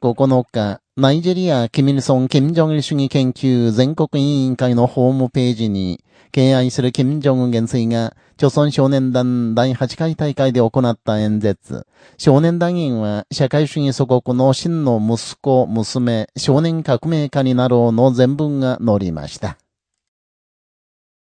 9日、ナイジェリア・キミルソン・キム・ジョンル主義研究全国委員会のホームページに、敬愛するキム・ジョン元帥が、朝鮮少年団第8回大会で行った演説。少年団員は、社会主義祖国の真の息子、娘、少年革命家になろうの全文が載りました。